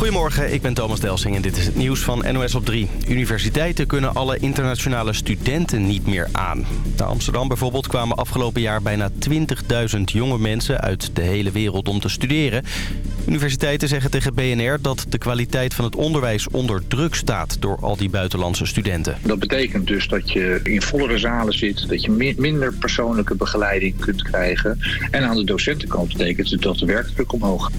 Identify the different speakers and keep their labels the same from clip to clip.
Speaker 1: Goedemorgen, ik ben Thomas Delsing en dit is het nieuws van NOS op 3. Universiteiten kunnen alle internationale studenten niet meer aan. Naar Amsterdam bijvoorbeeld kwamen afgelopen jaar bijna 20.000 jonge mensen uit de hele wereld om te studeren. Universiteiten zeggen tegen BNR dat de kwaliteit van het onderwijs onder druk staat door al die buitenlandse studenten.
Speaker 2: Dat betekent dus dat je in vollere zalen zit, dat je minder persoonlijke begeleiding kunt krijgen. En aan de docentenkant betekent het dat de werkdruk omhoog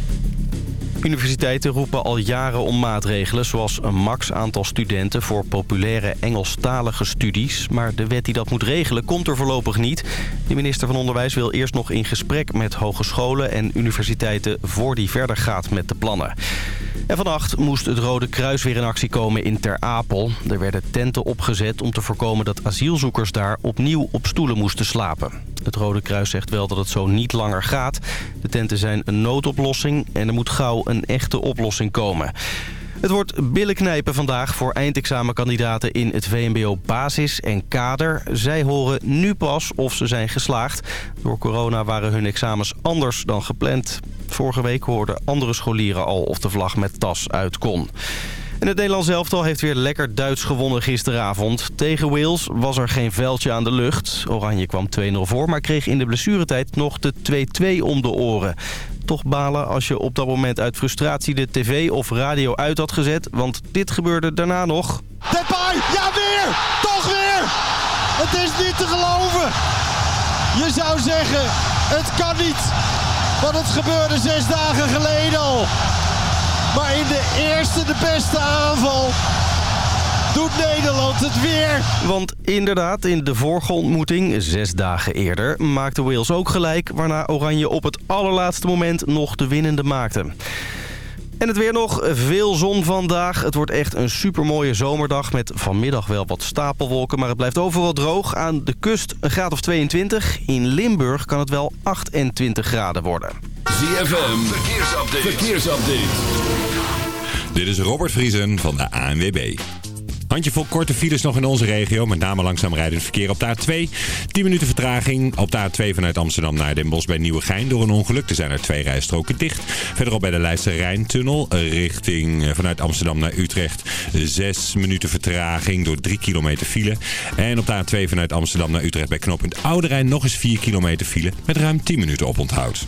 Speaker 1: Universiteiten roepen al jaren om maatregelen... zoals een max aantal studenten voor populaire Engelstalige studies. Maar de wet die dat moet regelen komt er voorlopig niet. De minister van Onderwijs wil eerst nog in gesprek met hogescholen en universiteiten... voor die verder gaat met de plannen. En vannacht moest het Rode Kruis weer in actie komen in Ter Apel. Er werden tenten opgezet om te voorkomen dat asielzoekers daar opnieuw op stoelen moesten slapen. Het Rode Kruis zegt wel dat het zo niet langer gaat. De tenten zijn een noodoplossing en er moet gauw een echte oplossing komen. Het wordt billenknijpen vandaag voor eindexamenkandidaten in het VMBO basis en kader. Zij horen nu pas of ze zijn geslaagd. Door corona waren hun examens anders dan gepland. Vorige week hoorden andere scholieren al of de vlag met tas uit kon. En het Nederlands elftal heeft weer lekker Duits gewonnen gisteravond. Tegen Wales was er geen veldje aan de lucht. Oranje kwam 2-0 voor, maar kreeg in de blessuretijd nog de 2-2 om de oren. Toch balen als je op dat moment uit frustratie de tv of radio uit had gezet. Want dit gebeurde daarna nog.
Speaker 3: Depay, ja weer! Toch weer! Het is niet te geloven! Je zou zeggen, het kan niet. Want het gebeurde zes dagen geleden al. Maar in de eerste, de beste aanval doet Nederland het weer.
Speaker 1: Want inderdaad, in de vorige ontmoeting, zes dagen eerder, maakte Wales ook gelijk... waarna Oranje op het allerlaatste moment nog de winnende maakte. En het weer nog. Veel zon vandaag. Het wordt echt een supermooie zomerdag met vanmiddag wel wat stapelwolken. Maar het blijft overal droog. Aan de kust een graad of 22. In Limburg kan het wel 28 graden worden.
Speaker 4: ZFM, verkeersupdate. verkeersupdate. Dit is Robert Vriesen van de ANWB. Handjevol korte files nog in onze regio. Met name langzaam rijdend verkeer op de A2. 10 minuten vertraging op de A2 vanuit Amsterdam naar Den Bosch bij Nieuwegein. Door een ongeluk. Er zijn er twee rijstroken dicht. Verderop bij de Leidse Rijntunnel. Richting eh, vanuit Amsterdam naar Utrecht. 6 minuten vertraging door 3 kilometer file. En op de A2 vanuit Amsterdam naar Utrecht bij knooppunt Oude Rijn nog eens 4 kilometer file. Met ruim 10 minuten op onthoud.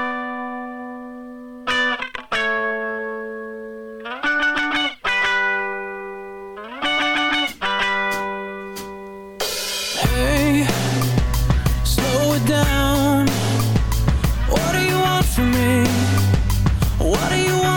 Speaker 5: What do you want from me? What do you want?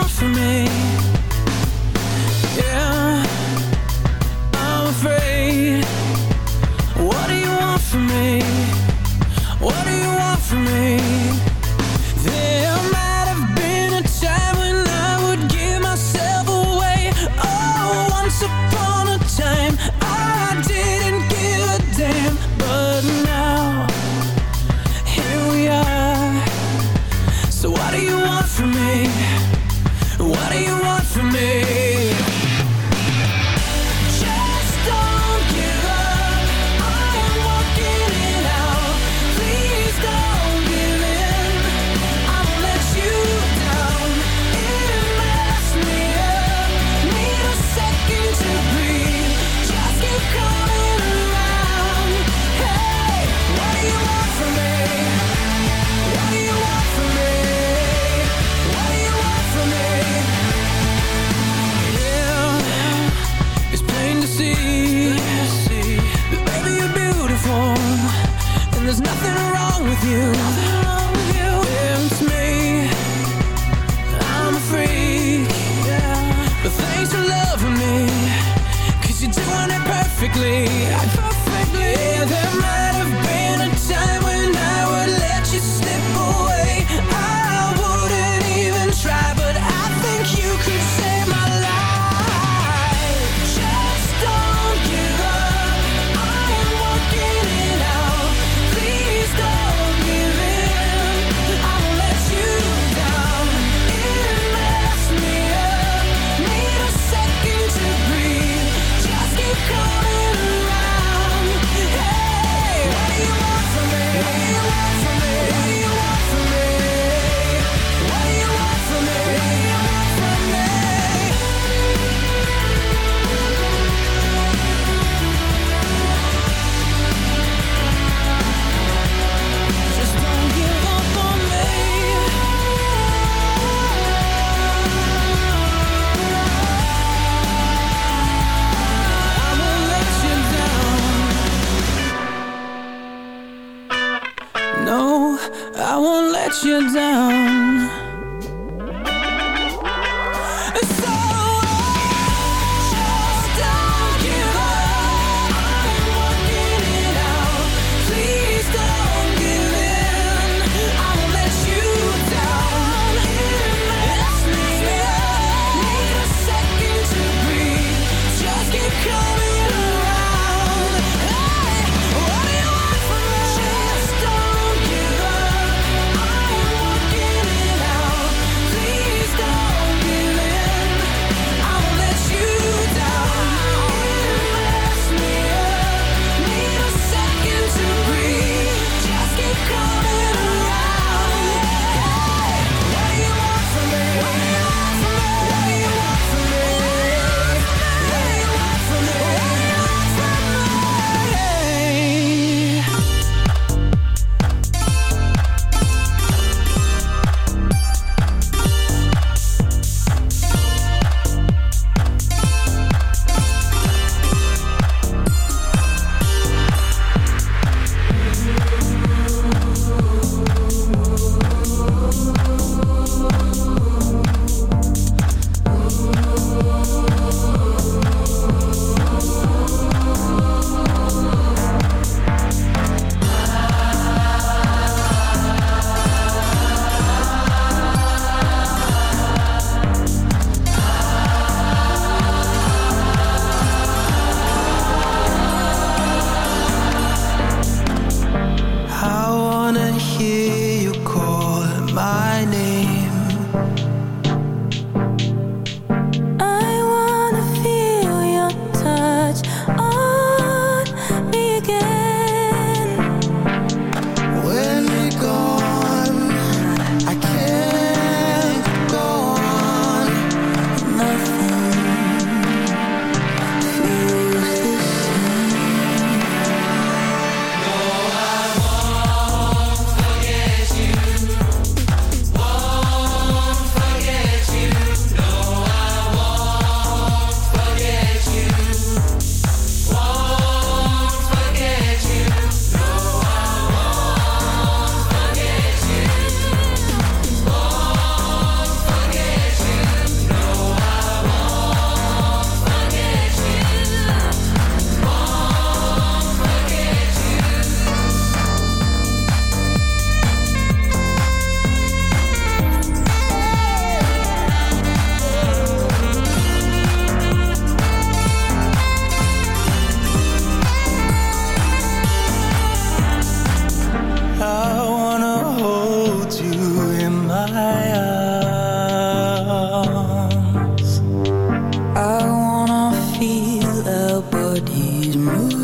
Speaker 6: body's moving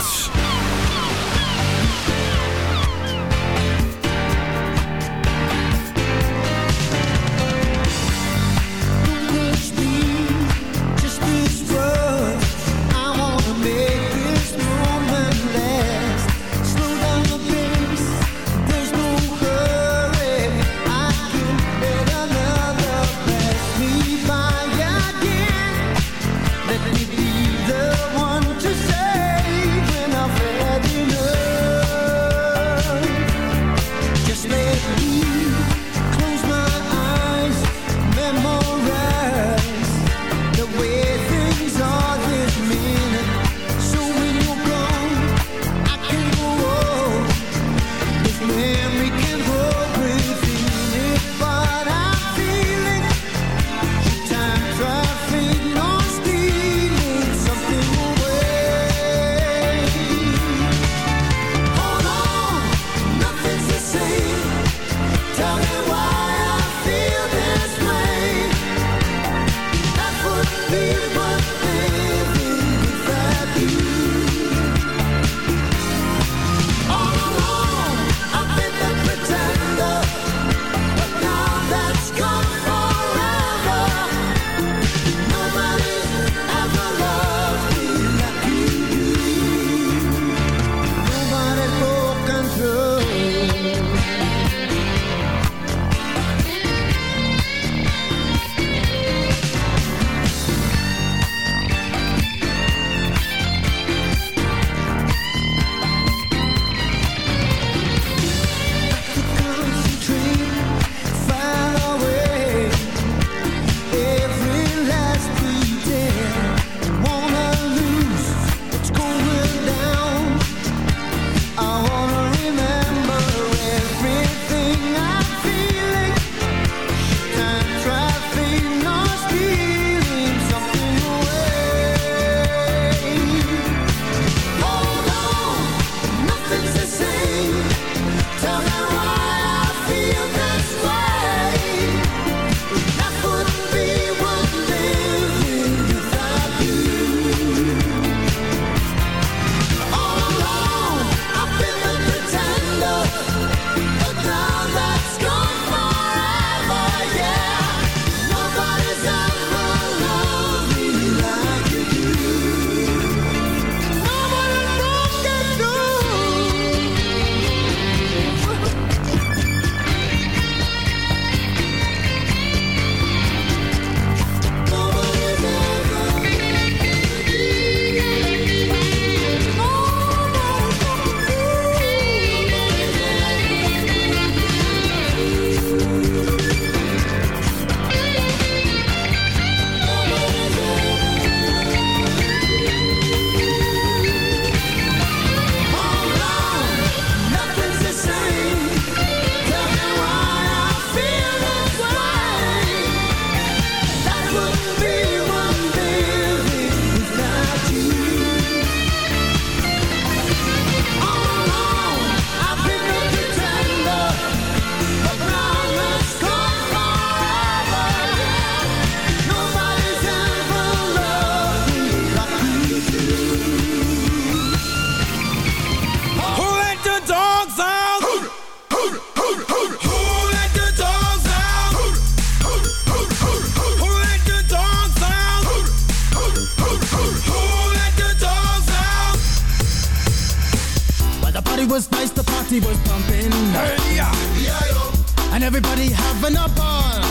Speaker 6: party was nice, the party was pumping. Hey, yeah. And everybody having a ball.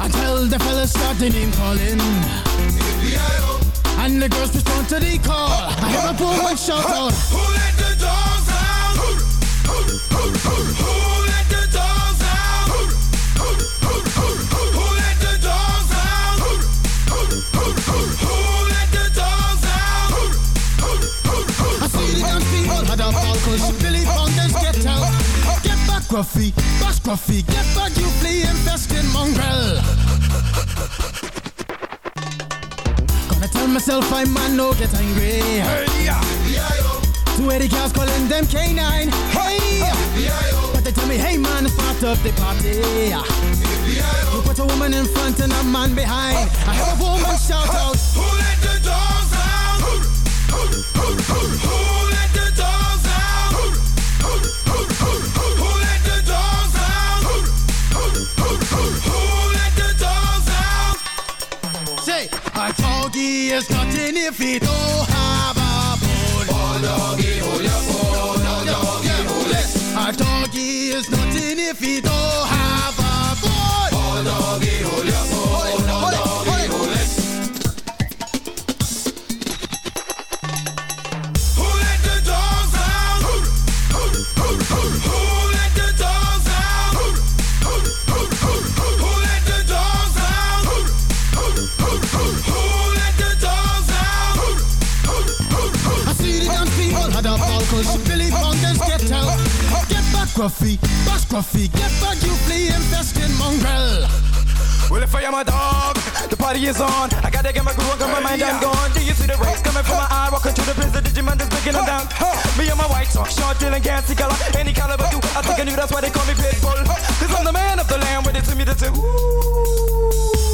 Speaker 6: Until the fellas started name calling. E and the girls respond to the call. I hear a woman shout out. Who let the scruffy, pas scruffy. Get back, you flea infested mongrel. Gonna tell myself I'm man, no get angry. Hey, yeah. Two eighty cows calling them canine. Hey, yeah. but they tell me,
Speaker 7: hey man, it's part of the party. You
Speaker 8: put a woman in front and a man behind. I heard a woman shout out, Who let the dogs out? Who, who, who, who, who? there's nothing if it don't have a bone. Oh, doggy, hold your bone. Oh, doggy, hold it. A doggy is nothing if it don't all Cause oh, Billy Fungus oh, get out Get back Ruffy, back Ruffy Get back you flea infested mongrel
Speaker 9: well, if I am a dog, the party is on. I gotta get my groove on, cause my mind. I'm gone. Do you see the rays coming from my eye? Walking through the prison, Digimon is breaking them down. Me and my white talk, short, dealing, gassy color. Any caliber, do I think I knew that's why they call me Pitbull. Cause I'm the man of the land, with it to me,
Speaker 8: the
Speaker 10: two.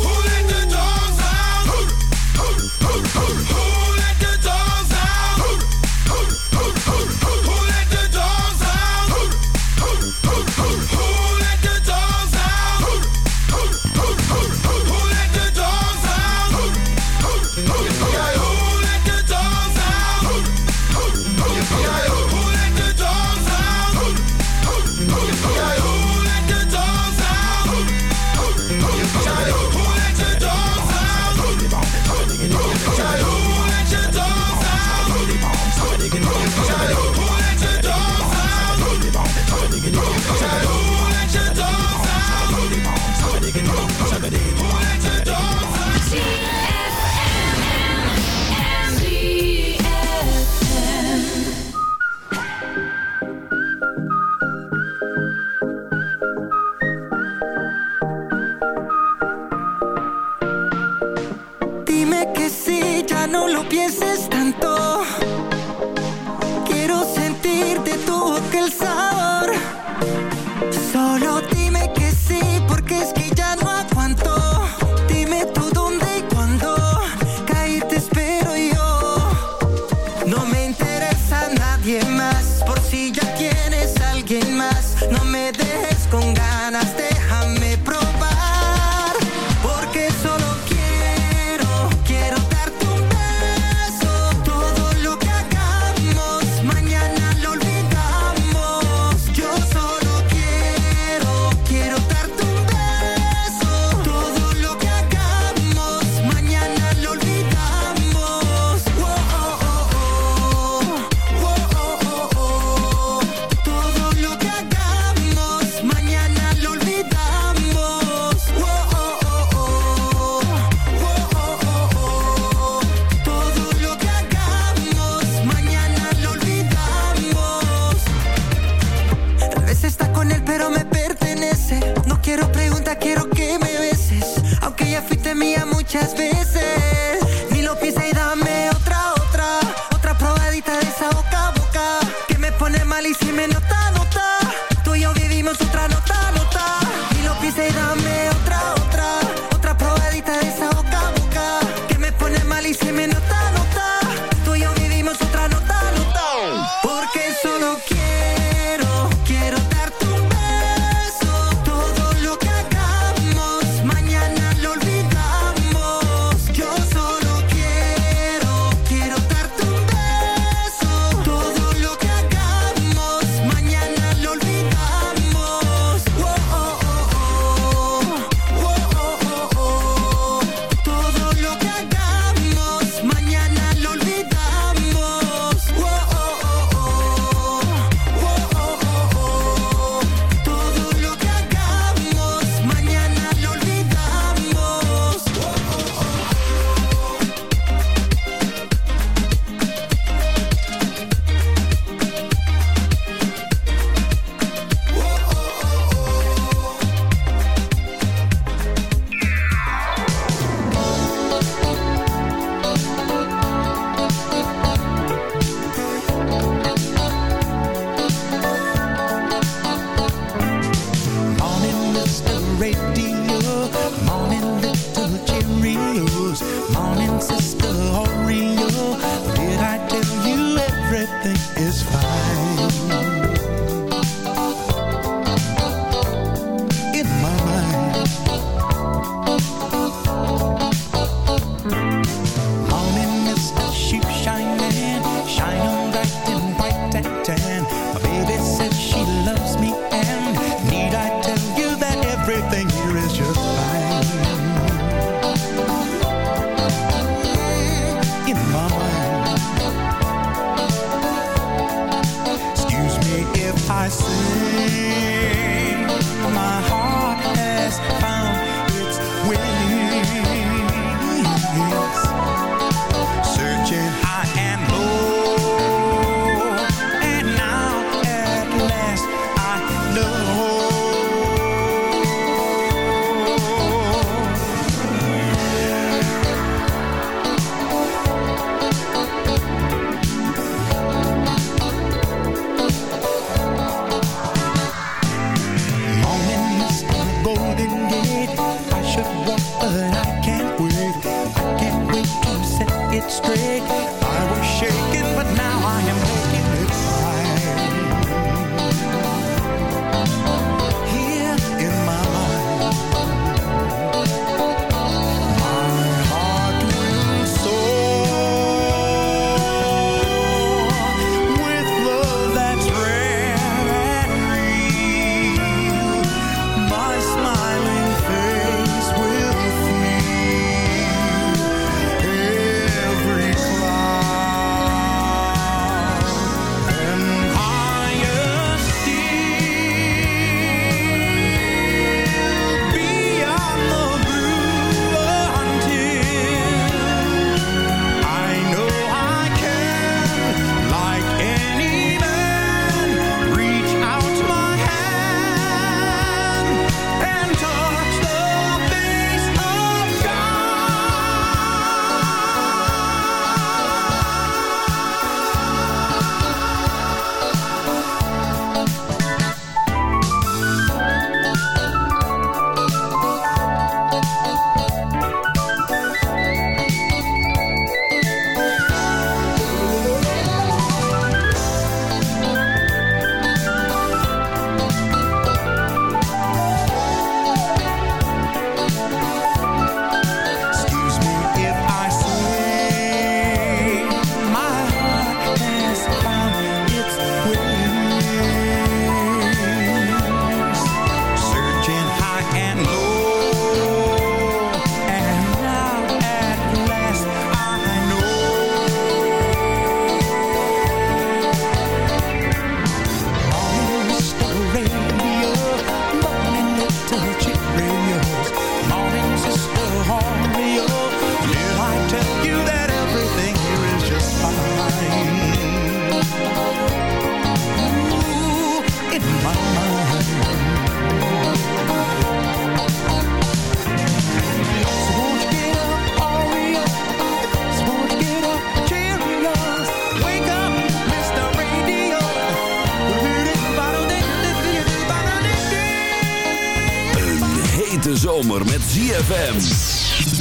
Speaker 10: ZFM.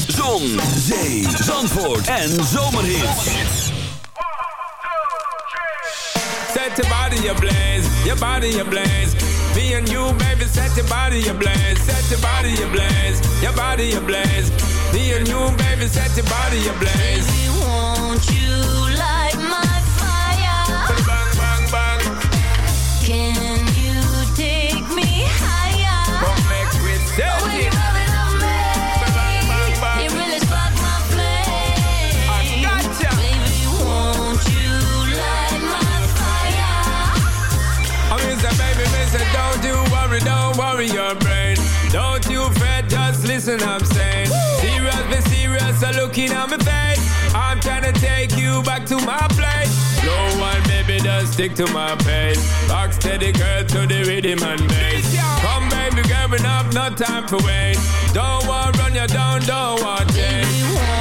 Speaker 10: Zon, zee, zandvoort en zomerhits.
Speaker 11: Set your body ablaze, your body ablaze. Me and you, baby, set your body ablaze, set your body ablaze, your body ablaze. Me and you, baby, set your body ablaze. Listen, I'm saying. Serious, be serious, so looking at my face. I'm trying to take you back to my place. No one, baby, does stick to my pace. Rock steady, girl, to the rhythm and bass. Come, baby, girl, up, no time for wait. Don't want run you down, don't want change.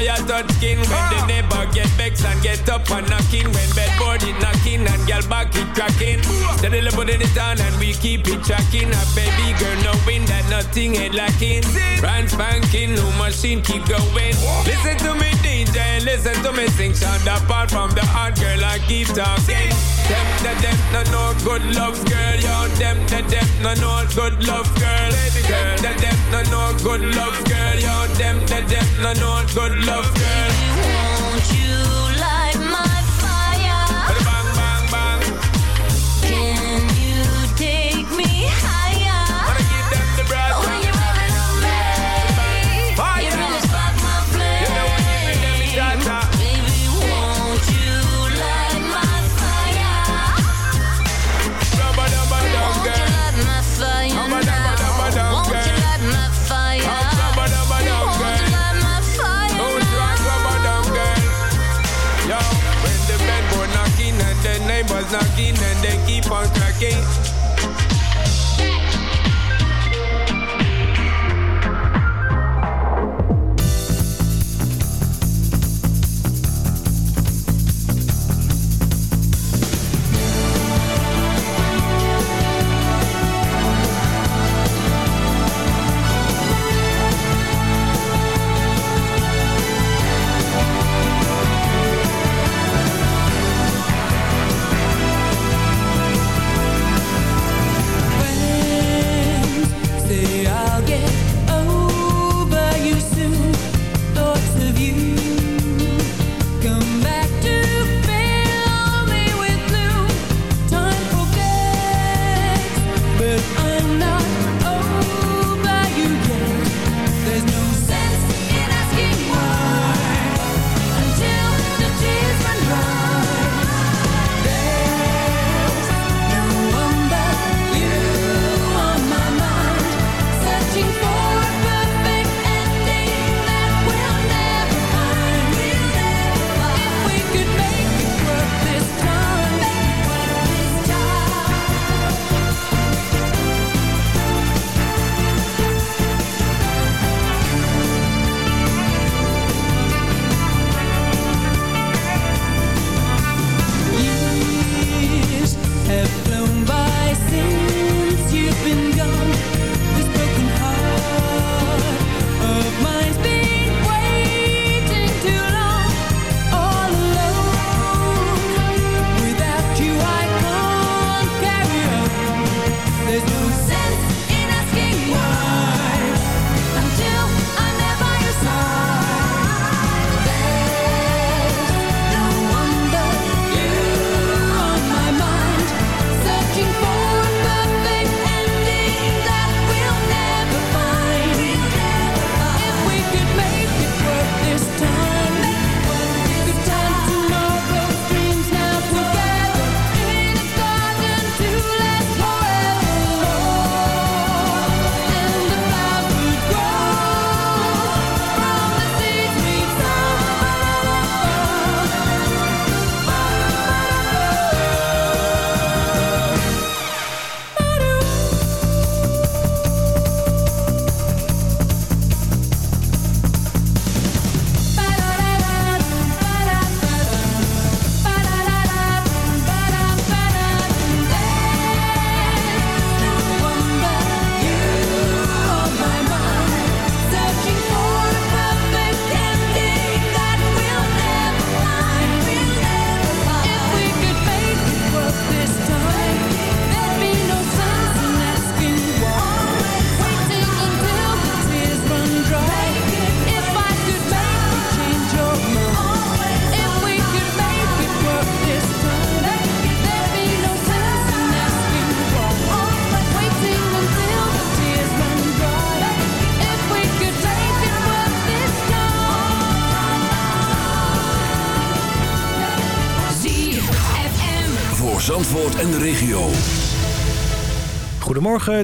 Speaker 11: Fire touch skin when the ah. neighbor get vexed and get up and knocking when bedboard it knocking and girl back it cracking. Steadily putting it on and we keep it tracking. A baby girl knowing that nothing ain't lacking. Brand spanking, new machine keep going. Listen to me DJ, listen to me sing. Sound apart from the hard girl I keep talking. Them, the them, no no good love girl. Yo, them, the them, no no good love girl. Them, the them, no no good love girl. Yo, them, the them, no no good love girl.
Speaker 12: Won't you
Speaker 13: phone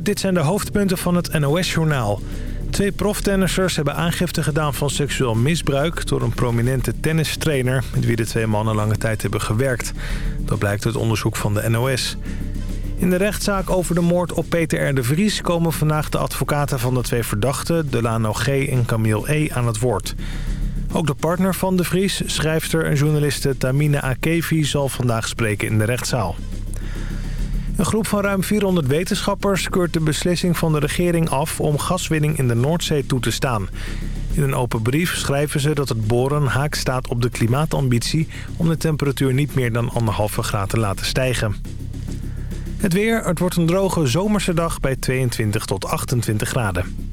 Speaker 13: Dit zijn de hoofdpunten van het NOS-journaal. Twee proftennissers hebben aangifte gedaan van seksueel misbruik... door een prominente tennistrainer met wie de twee mannen lange tijd hebben gewerkt. Dat blijkt uit onderzoek van de NOS. In de rechtszaak over de moord op Peter R. de Vries... komen vandaag de advocaten van de twee verdachten, Delano G. en Camille E. aan het woord.
Speaker 12: Ook de partner van de Vries, schrijfster en journaliste Tamina Akevi... zal vandaag spreken in de rechtszaal. Een groep van ruim 400 wetenschappers keurt de beslissing van de regering af om gaswinning in de Noordzee toe te staan. In een open brief schrijven ze dat het boren haak staat op de klimaatambitie om de temperatuur niet meer dan anderhalve graad te laten stijgen. Het weer, het wordt een droge zomerse dag bij 22 tot 28 graden.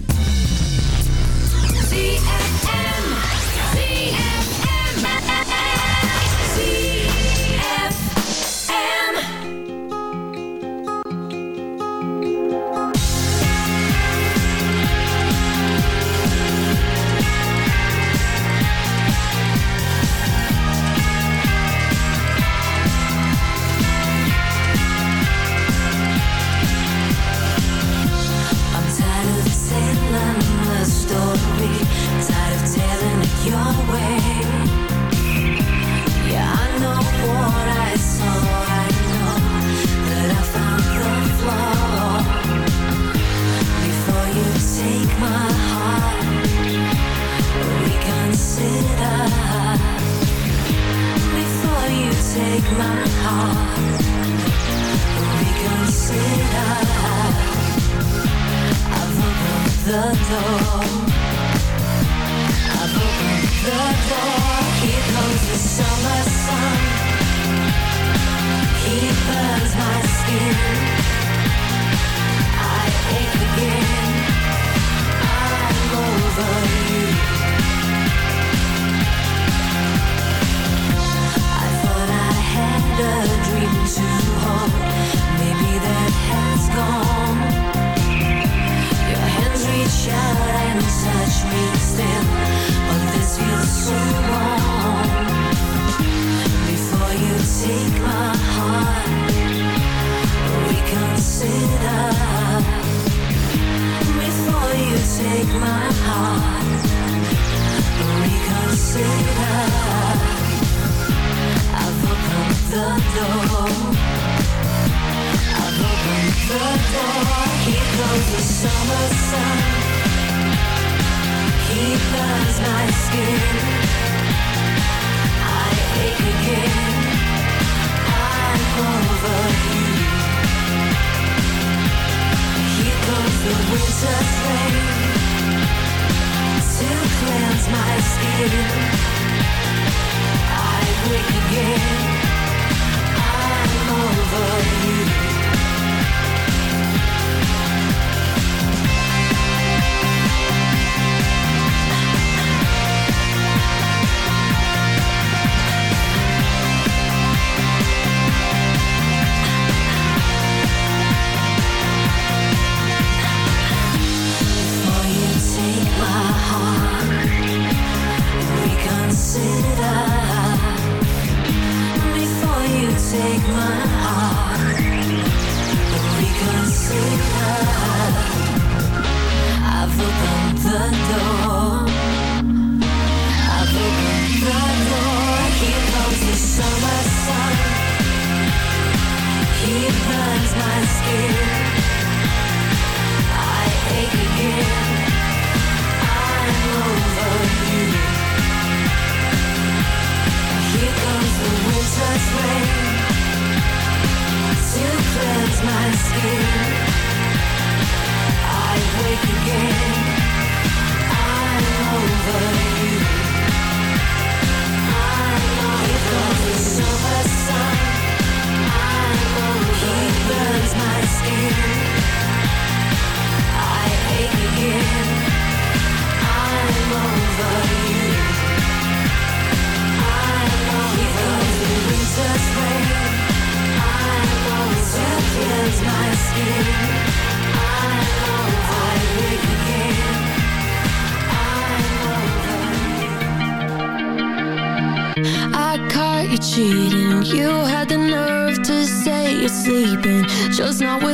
Speaker 14: I wake again.
Speaker 15: just not with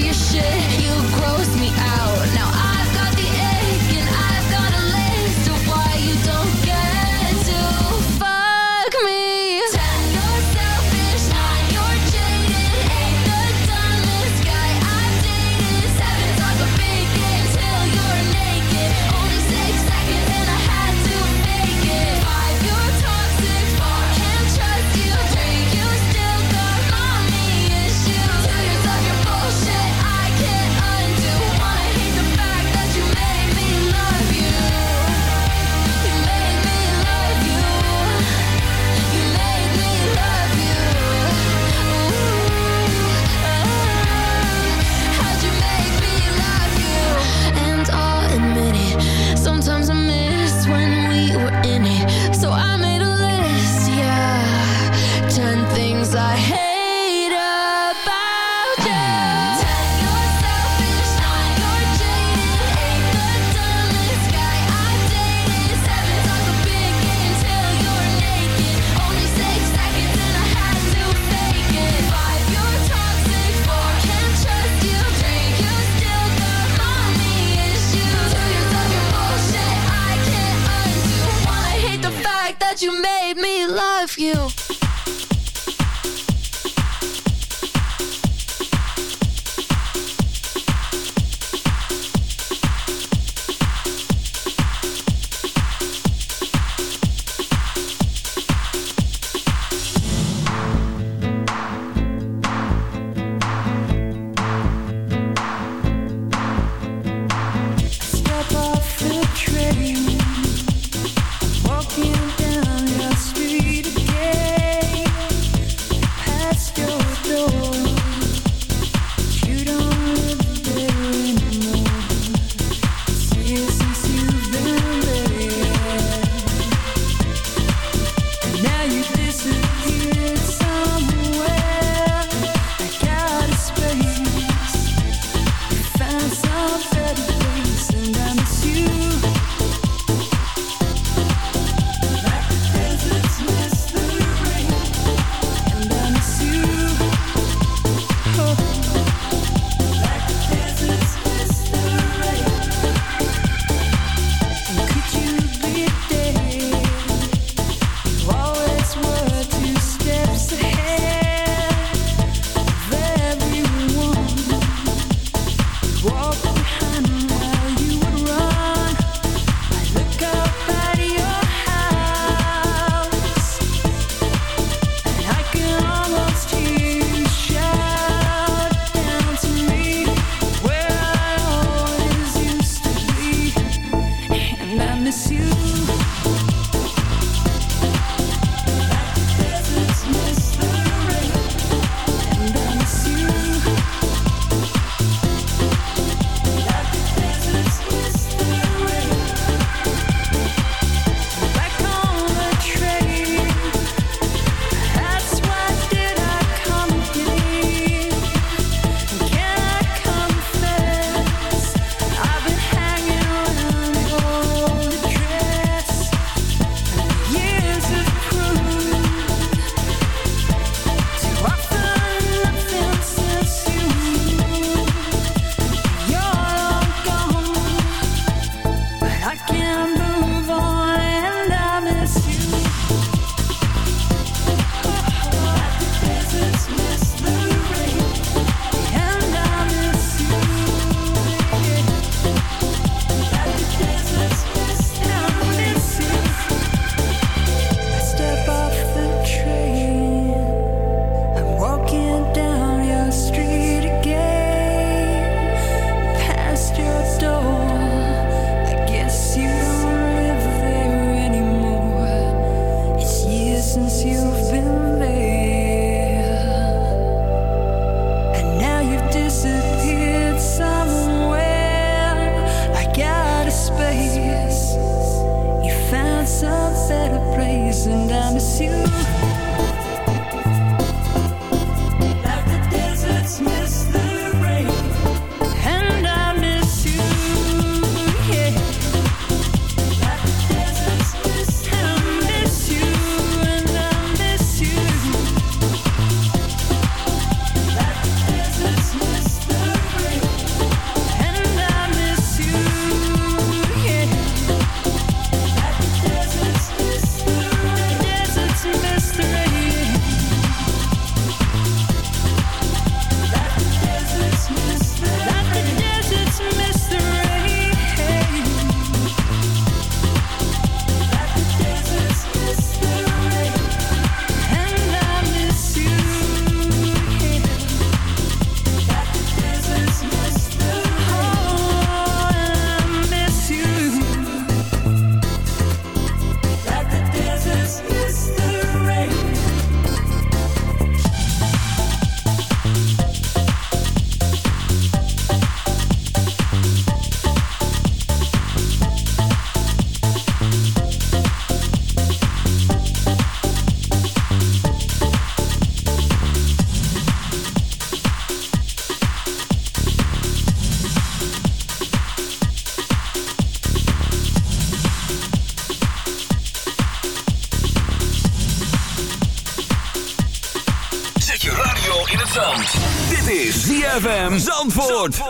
Speaker 15: your shit. Zandvoort.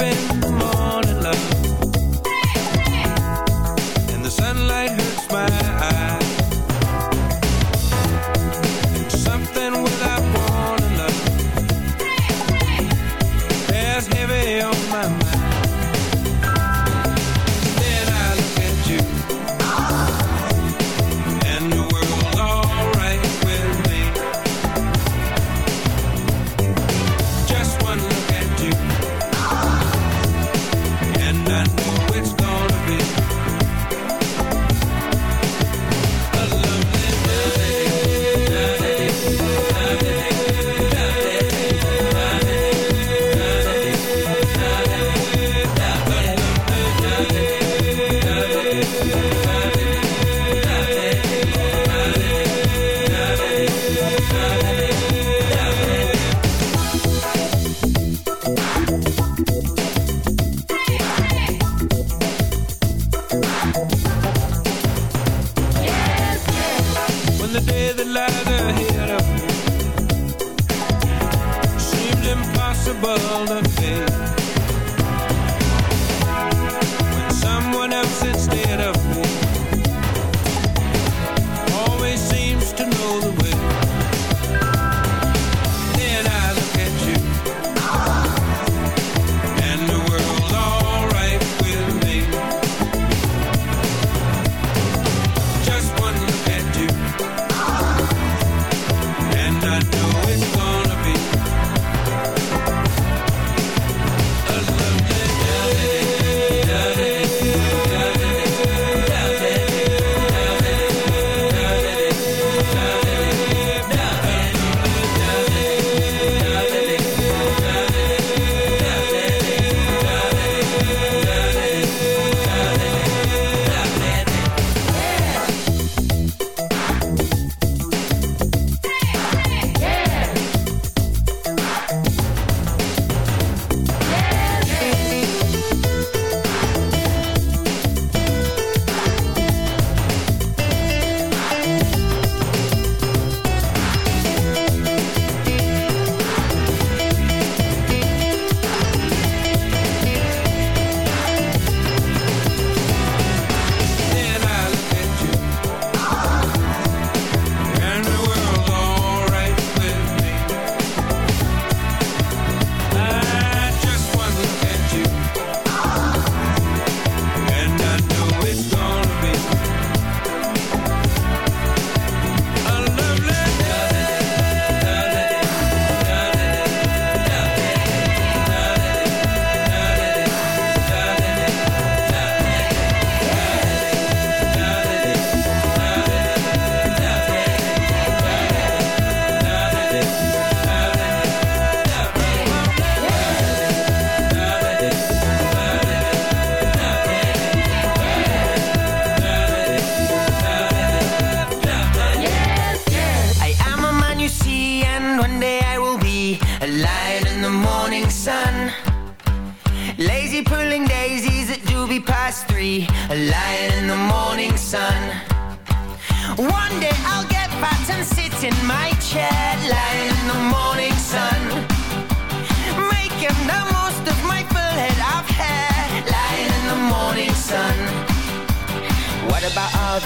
Speaker 11: open.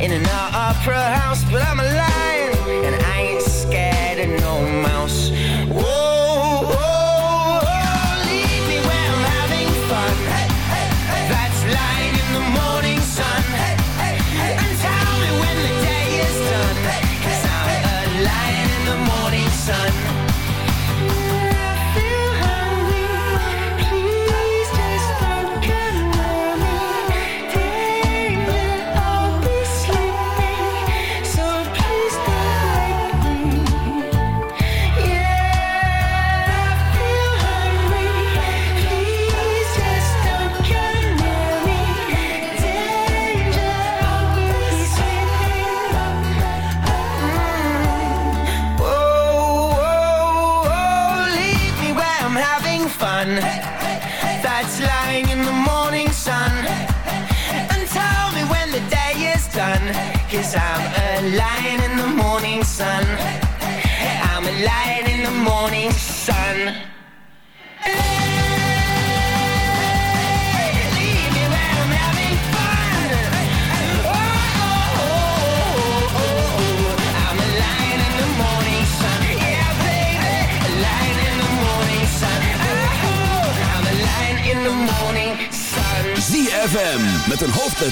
Speaker 6: in an opera house, but I'm a lion and I ain't scared of no mouse. Me where I'm having fun. That's lying in the morning sun. And tell me when the day is done. I'm a lion in the morning sun.